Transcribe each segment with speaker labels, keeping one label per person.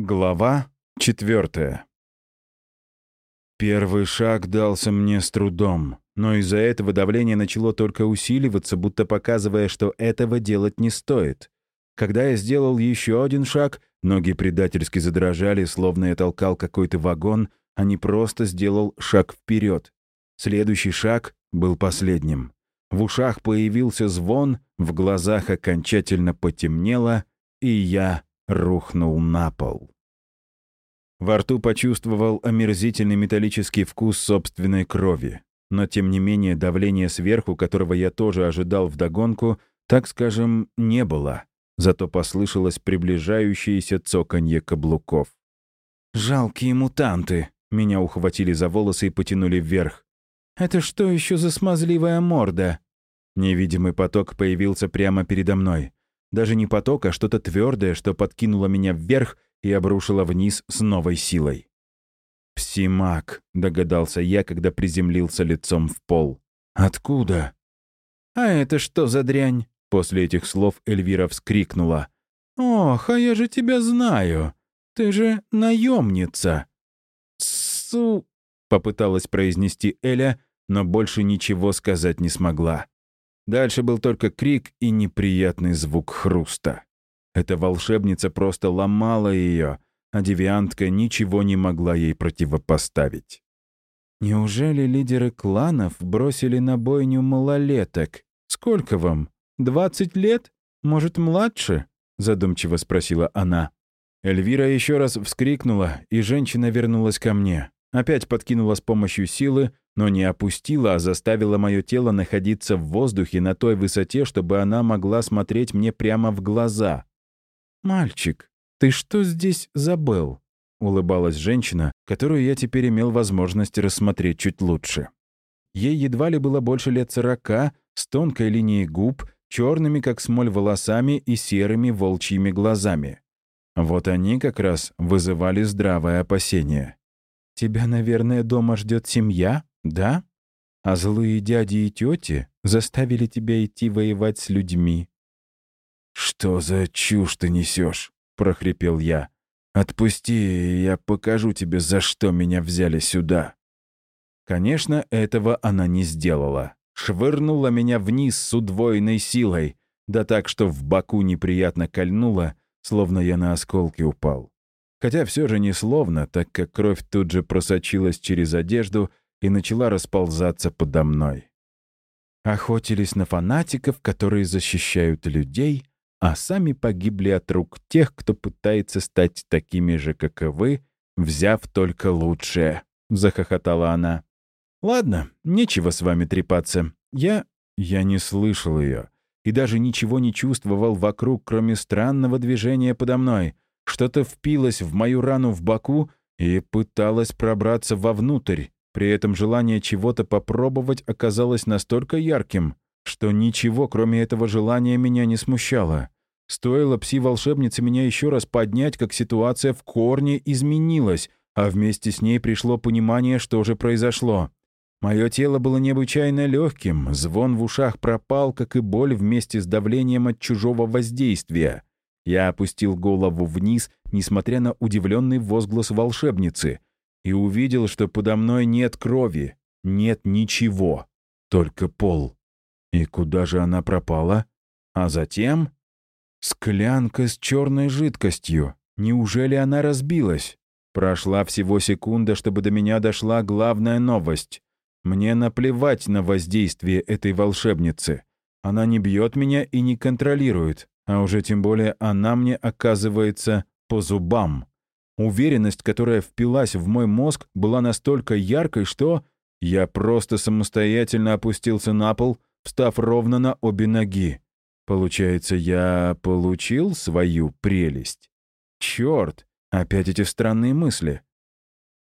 Speaker 1: Глава четвертая. Первый шаг дался мне с трудом, но из-за этого давление начало только усиливаться, будто показывая, что этого делать не стоит. Когда я сделал еще один шаг, ноги предательски задрожали, словно я толкал какой-то вагон, а не просто сделал шаг вперед. Следующий шаг был последним. В ушах появился звон, в глазах окончательно потемнело, и я рухнул на пол. Во рту почувствовал омерзительный металлический вкус собственной крови. Но, тем не менее, давления сверху, которого я тоже ожидал вдогонку, так скажем, не было. Зато послышалось приближающееся цоканье каблуков. «Жалкие мутанты!» Меня ухватили за волосы и потянули вверх. «Это что еще за смазливая морда?» Невидимый поток появился прямо передо мной. Даже не поток, а что-то твердое, что подкинуло меня вверх и обрушило вниз с новой силой. «Псимак», — догадался я, когда приземлился лицом в пол. «Откуда?» «А это что за дрянь?» После этих слов Эльвира вскрикнула. «Ох, а я же тебя знаю! Ты же наемница!» «Су...» — попыталась произнести Эля, но больше ничего сказать не смогла. Дальше был только крик и неприятный звук хруста. Эта волшебница просто ломала ее, а девиантка ничего не могла ей противопоставить. «Неужели лидеры кланов бросили на бойню малолеток? Сколько вам? Двадцать лет? Может, младше?» — задумчиво спросила она. Эльвира еще раз вскрикнула, и женщина вернулась ко мне. Опять подкинула с помощью силы, но не опустила, а заставила мое тело находиться в воздухе на той высоте, чтобы она могла смотреть мне прямо в глаза. «Мальчик, ты что здесь забыл?» — улыбалась женщина, которую я теперь имел возможность рассмотреть чуть лучше. Ей едва ли было больше лет сорока, с тонкой линией губ, черными, как смоль, волосами и серыми волчьими глазами. Вот они как раз вызывали здравое опасение. «Тебя, наверное, дома ждет семья?» Да? А злые дяди и тети заставили тебя идти воевать с людьми. «Что за чушь ты несешь?» — прохрипел я. «Отпусти, я покажу тебе, за что меня взяли сюда». Конечно, этого она не сделала. Швырнула меня вниз с удвоенной силой, да так, что в боку неприятно кольнула, словно я на осколки упал. Хотя все же не словно, так как кровь тут же просочилась через одежду и начала расползаться подо мной. Охотились на фанатиков, которые защищают людей, а сами погибли от рук тех, кто пытается стать такими же, как и вы, взяв только лучшее», — захохотала она. «Ладно, нечего с вами трепаться. Я... я не слышал ее и даже ничего не чувствовал вокруг, кроме странного движения подо мной. Что-то впилось в мою рану в боку и пыталось пробраться вовнутрь. При этом желание чего-то попробовать оказалось настолько ярким, что ничего, кроме этого желания, меня не смущало. Стоило пси-волшебнице меня еще раз поднять, как ситуация в корне изменилась, а вместе с ней пришло понимание, что же произошло. Мое тело было необычайно легким, звон в ушах пропал, как и боль вместе с давлением от чужого воздействия. Я опустил голову вниз, несмотря на удивленный возглас волшебницы — и увидел, что подо мной нет крови, нет ничего, только пол. И куда же она пропала? А затем... Склянка с черной жидкостью. Неужели она разбилась? Прошла всего секунда, чтобы до меня дошла главная новость. Мне наплевать на воздействие этой волшебницы. Она не бьет меня и не контролирует, а уже тем более она мне оказывается по зубам. Уверенность, которая впилась в мой мозг, была настолько яркой, что я просто самостоятельно опустился на пол, встав ровно на обе ноги. Получается, я получил свою прелесть? Черт, опять эти странные мысли.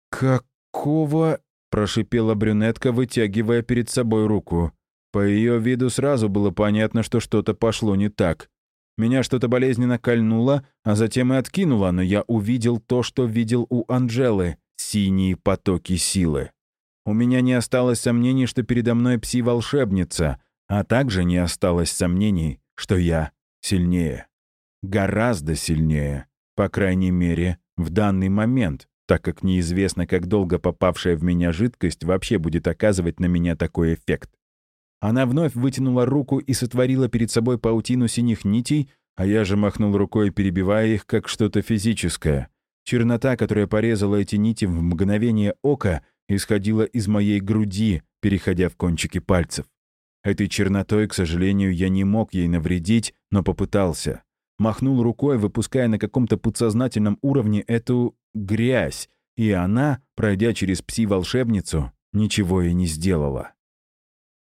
Speaker 1: «Какого?» — прошипела брюнетка, вытягивая перед собой руку. По ее виду сразу было понятно, что что-то пошло не так. Меня что-то болезненно кольнуло, а затем и откинуло, но я увидел то, что видел у Анжелы — синие потоки силы. У меня не осталось сомнений, что передо мной пси-волшебница, а также не осталось сомнений, что я сильнее. Гораздо сильнее, по крайней мере, в данный момент, так как неизвестно, как долго попавшая в меня жидкость вообще будет оказывать на меня такой эффект. Она вновь вытянула руку и сотворила перед собой паутину синих нитей, а я же махнул рукой, перебивая их, как что-то физическое. Чернота, которая порезала эти нити в мгновение ока, исходила из моей груди, переходя в кончики пальцев. Этой чернотой, к сожалению, я не мог ей навредить, но попытался. Махнул рукой, выпуская на каком-то подсознательном уровне эту грязь, и она, пройдя через пси-волшебницу, ничего и не сделала.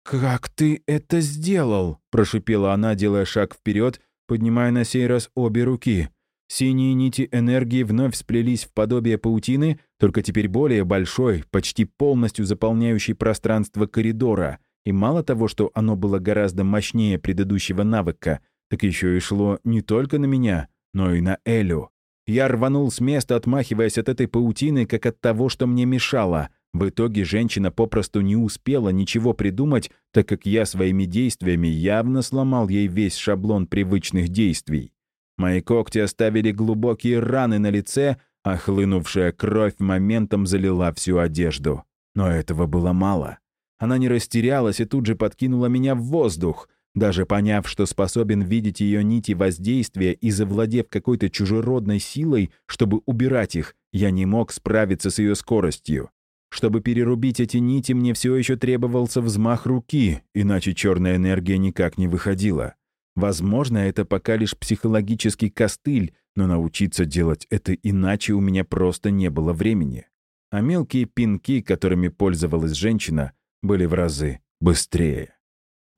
Speaker 1: «Как ты это сделал?» — прошипела она, делая шаг вперед, поднимая на сей раз обе руки. Синие нити энергии вновь сплелись в подобие паутины, только теперь более большой, почти полностью заполняющей пространство коридора. И мало того, что оно было гораздо мощнее предыдущего навыка, так еще и шло не только на меня, но и на Элю. Я рванул с места, отмахиваясь от этой паутины, как от того, что мне мешало — в итоге женщина попросту не успела ничего придумать, так как я своими действиями явно сломал ей весь шаблон привычных действий. Мои когти оставили глубокие раны на лице, а хлынувшая кровь моментом залила всю одежду. Но этого было мало. Она не растерялась и тут же подкинула меня в воздух. Даже поняв, что способен видеть ее нити воздействия и завладев какой-то чужеродной силой, чтобы убирать их, я не мог справиться с ее скоростью. Чтобы перерубить эти нити, мне все еще требовался взмах руки, иначе черная энергия никак не выходила. Возможно, это пока лишь психологический костыль, но научиться делать это иначе у меня просто не было времени. А мелкие пинки, которыми пользовалась женщина, были в разы быстрее.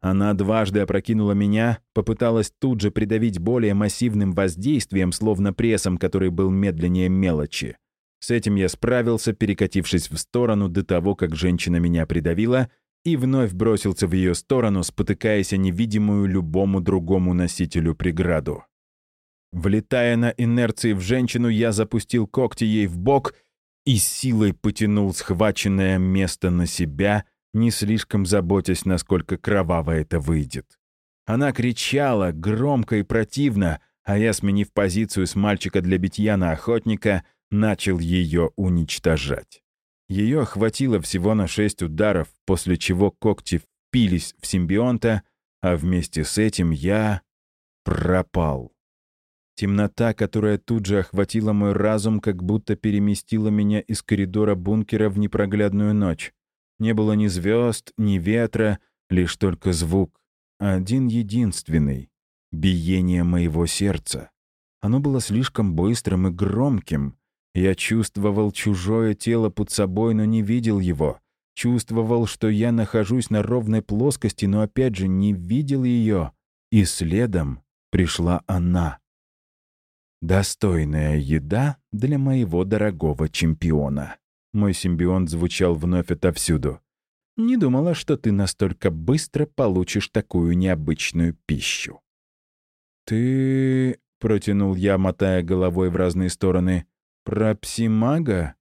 Speaker 1: Она дважды опрокинула меня, попыталась тут же придавить более массивным воздействием, словно прессом, который был медленнее мелочи. С этим я справился, перекатившись в сторону до того, как женщина меня придавила, и вновь бросился в ее сторону, спотыкаясь о невидимую любому другому носителю преграду. Влетая на инерции в женщину, я запустил когти ей в бок и силой потянул схваченное место на себя, не слишком заботясь, насколько кроваво это выйдет. Она кричала громко и противно, а я, сменив позицию с мальчика для битья на охотника, начал ее уничтожать. Ее хватило всего на шесть ударов, после чего когти впились в симбионта, а вместе с этим я пропал. Темнота, которая тут же охватила мой разум, как будто переместила меня из коридора бункера в непроглядную ночь. Не было ни звезд, ни ветра, лишь только звук. Один единственный — биение моего сердца. Оно было слишком быстрым и громким, я чувствовал чужое тело под собой, но не видел его. Чувствовал, что я нахожусь на ровной плоскости, но опять же не видел ее. И следом пришла она. Достойная еда для моего дорогого чемпиона. Мой симбионт звучал вновь отовсюду. Не думала, что ты настолько быстро получишь такую необычную пищу. «Ты...» — протянул я, мотая головой в разные стороны. Про псимага?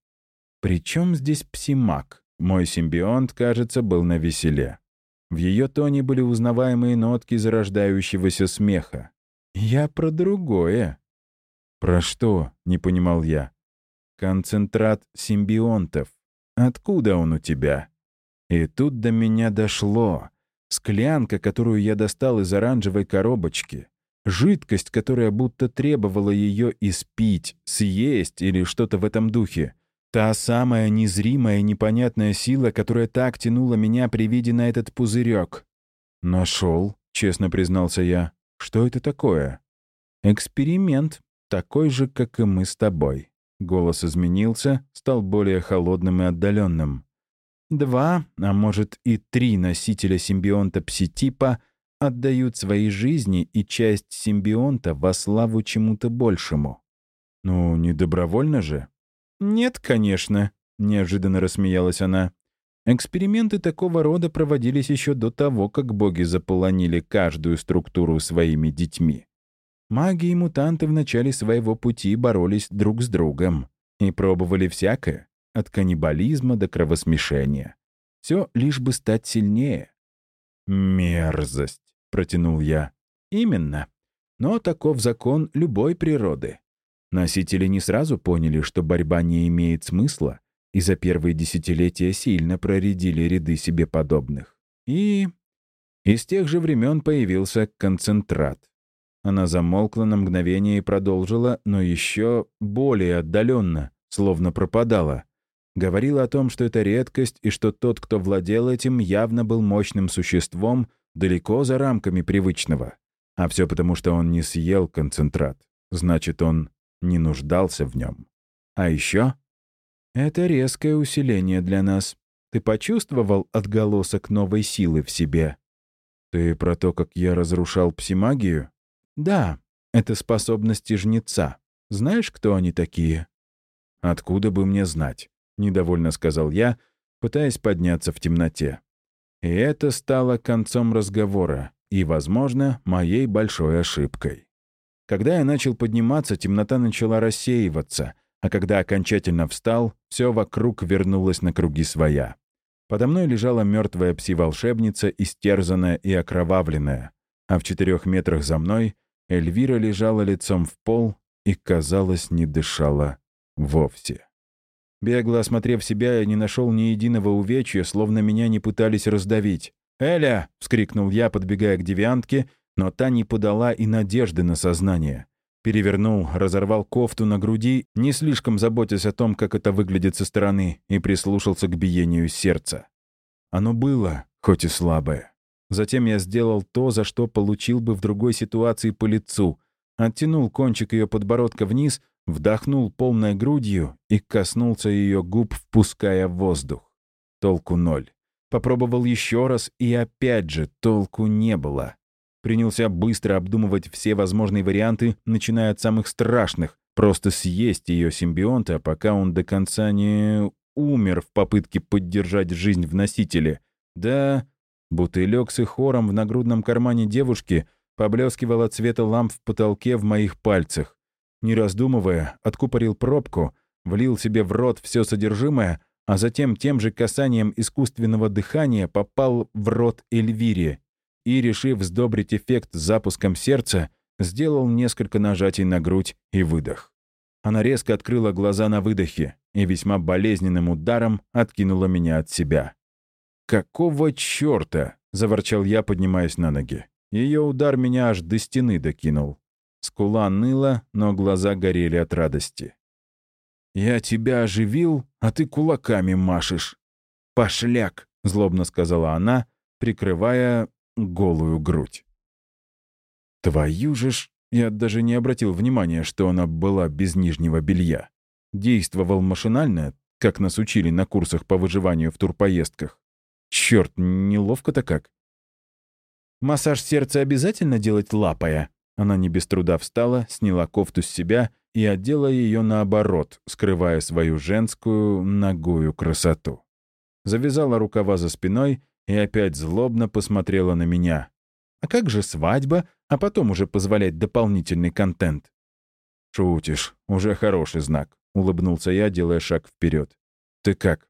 Speaker 1: Причем здесь псимаг? Мой симбионт, кажется, был на веселе. В ее тоне были узнаваемые нотки зарождающегося смеха. «Я про другое». «Про что?» — не понимал я. «Концентрат симбионтов. Откуда он у тебя?» И тут до меня дошло. Склянка, которую я достал из оранжевой коробочки. Жидкость, которая будто требовала ее испить, съесть или что-то в этом духе. Та самая незримая непонятная сила, которая так тянула меня при виде на этот пузырек. «Нашел», — честно признался я. «Что это такое?» «Эксперимент, такой же, как и мы с тобой». Голос изменился, стал более холодным и отдаленным. Два, а может и три носителя симбионта пситипа — отдают свои жизни и часть симбионта во славу чему-то большему. Ну, не добровольно же? Нет, конечно, неожиданно рассмеялась она. Эксперименты такого рода проводились еще до того, как боги заполонили каждую структуру своими детьми. Маги и мутанты в начале своего пути боролись друг с другом и пробовали всякое, от каннибализма до кровосмешения. Все лишь бы стать сильнее. Мерзость протянул я. «Именно. Но таков закон любой природы. Носители не сразу поняли, что борьба не имеет смысла, и за первые десятилетия сильно проредили ряды себе подобных. И из тех же времен появился концентрат. Она замолкла на мгновение и продолжила, но еще более отдаленно, словно пропадала. Говорила о том, что это редкость и что тот, кто владел этим, явно был мощным существом, далеко за рамками привычного. А все потому, что он не съел концентрат. Значит, он не нуждался в нем. А еще это резкое усиление для нас. Ты почувствовал отголосок новой силы в себе? Ты про то, как я разрушал псимагию? Да, это способности жнеца. Знаешь, кто они такие? Откуда бы мне знать? Недовольно сказал я, пытаясь подняться в темноте. И это стало концом разговора и, возможно, моей большой ошибкой. Когда я начал подниматься, темнота начала рассеиваться, а когда окончательно встал, все вокруг вернулось на круги своя. Подо мной лежала мертвая пси-волшебница, истерзанная и окровавленная, а в четырех метрах за мной Эльвира лежала лицом в пол и, казалось, не дышала вовсе. Бегло осмотрев себя, я не нашел ни единого увечья, словно меня не пытались раздавить. «Эля!» — вскрикнул я, подбегая к девиантке, но та не подала и надежды на сознание. Перевернул, разорвал кофту на груди, не слишком заботясь о том, как это выглядит со стороны, и прислушался к биению сердца. Оно было, хоть и слабое. Затем я сделал то, за что получил бы в другой ситуации по лицу. Оттянул кончик ее подбородка вниз, вдохнул полной грудью и коснулся ее губ, впуская воздух. Толку ноль. Попробовал еще раз, и опять же толку не было. Принялся быстро обдумывать все возможные варианты, начиная от самых страшных, просто съесть ее симбионта, пока он до конца не умер в попытке поддержать жизнь в носителе. Да, бутылек с ихором в нагрудном кармане девушки поблескивал от цвета ламп в потолке в моих пальцах. Не раздумывая, откупорил пробку, влил себе в рот все содержимое, а затем тем же касанием искусственного дыхания попал в рот Эльвире и, решив сдобрить эффект запуском сердца, сделал несколько нажатий на грудь и выдох. Она резко открыла глаза на выдохе и весьма болезненным ударом откинула меня от себя. «Какого чёрта?» — заворчал я, поднимаясь на ноги. Ее удар меня аж до стены докинул. Скула ныла, но глаза горели от радости. «Я тебя оживил, а ты кулаками машешь». «Пошляк!» — злобно сказала она, прикрывая голую грудь. Твою же ж... Я даже не обратил внимания, что она была без нижнего белья. Действовал машинально, как нас учили на курсах по выживанию в турпоездках. Черт, неловко-то как. «Массаж сердца обязательно делать лапая?» Она не без труда встала, сняла кофту с себя и одела ее наоборот, скрывая свою женскую ногую красоту. Завязала рукава за спиной и опять злобно посмотрела на меня. «А как же свадьба, а потом уже позволять дополнительный контент?» «Шутишь, уже хороший знак», — улыбнулся я, делая шаг вперед. «Ты как?»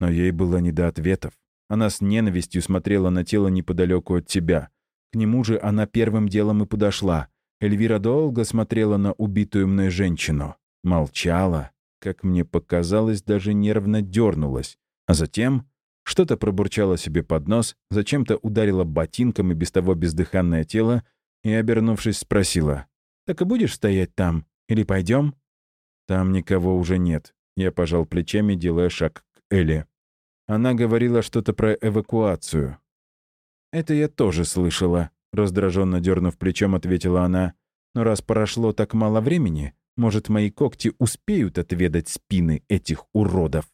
Speaker 1: Но ей было не до ответов. Она с ненавистью смотрела на тело неподалеку от тебя. К нему же она первым делом и подошла. Эльвира долго смотрела на убитую мной женщину. Молчала, как мне показалось, даже нервно дернулась. А затем что-то пробурчало себе под нос, зачем-то ударила ботинком и без того бездыханное тело и, обернувшись, спросила. «Так и будешь стоять там? Или пойдем?» «Там никого уже нет», — я пожал плечами, делая шаг к Эле. Она говорила что-то про эвакуацию. «Это я тоже слышала», — раздраженно дернув плечом, ответила она. «Но раз прошло так мало времени, может, мои когти успеют отведать спины этих уродов?»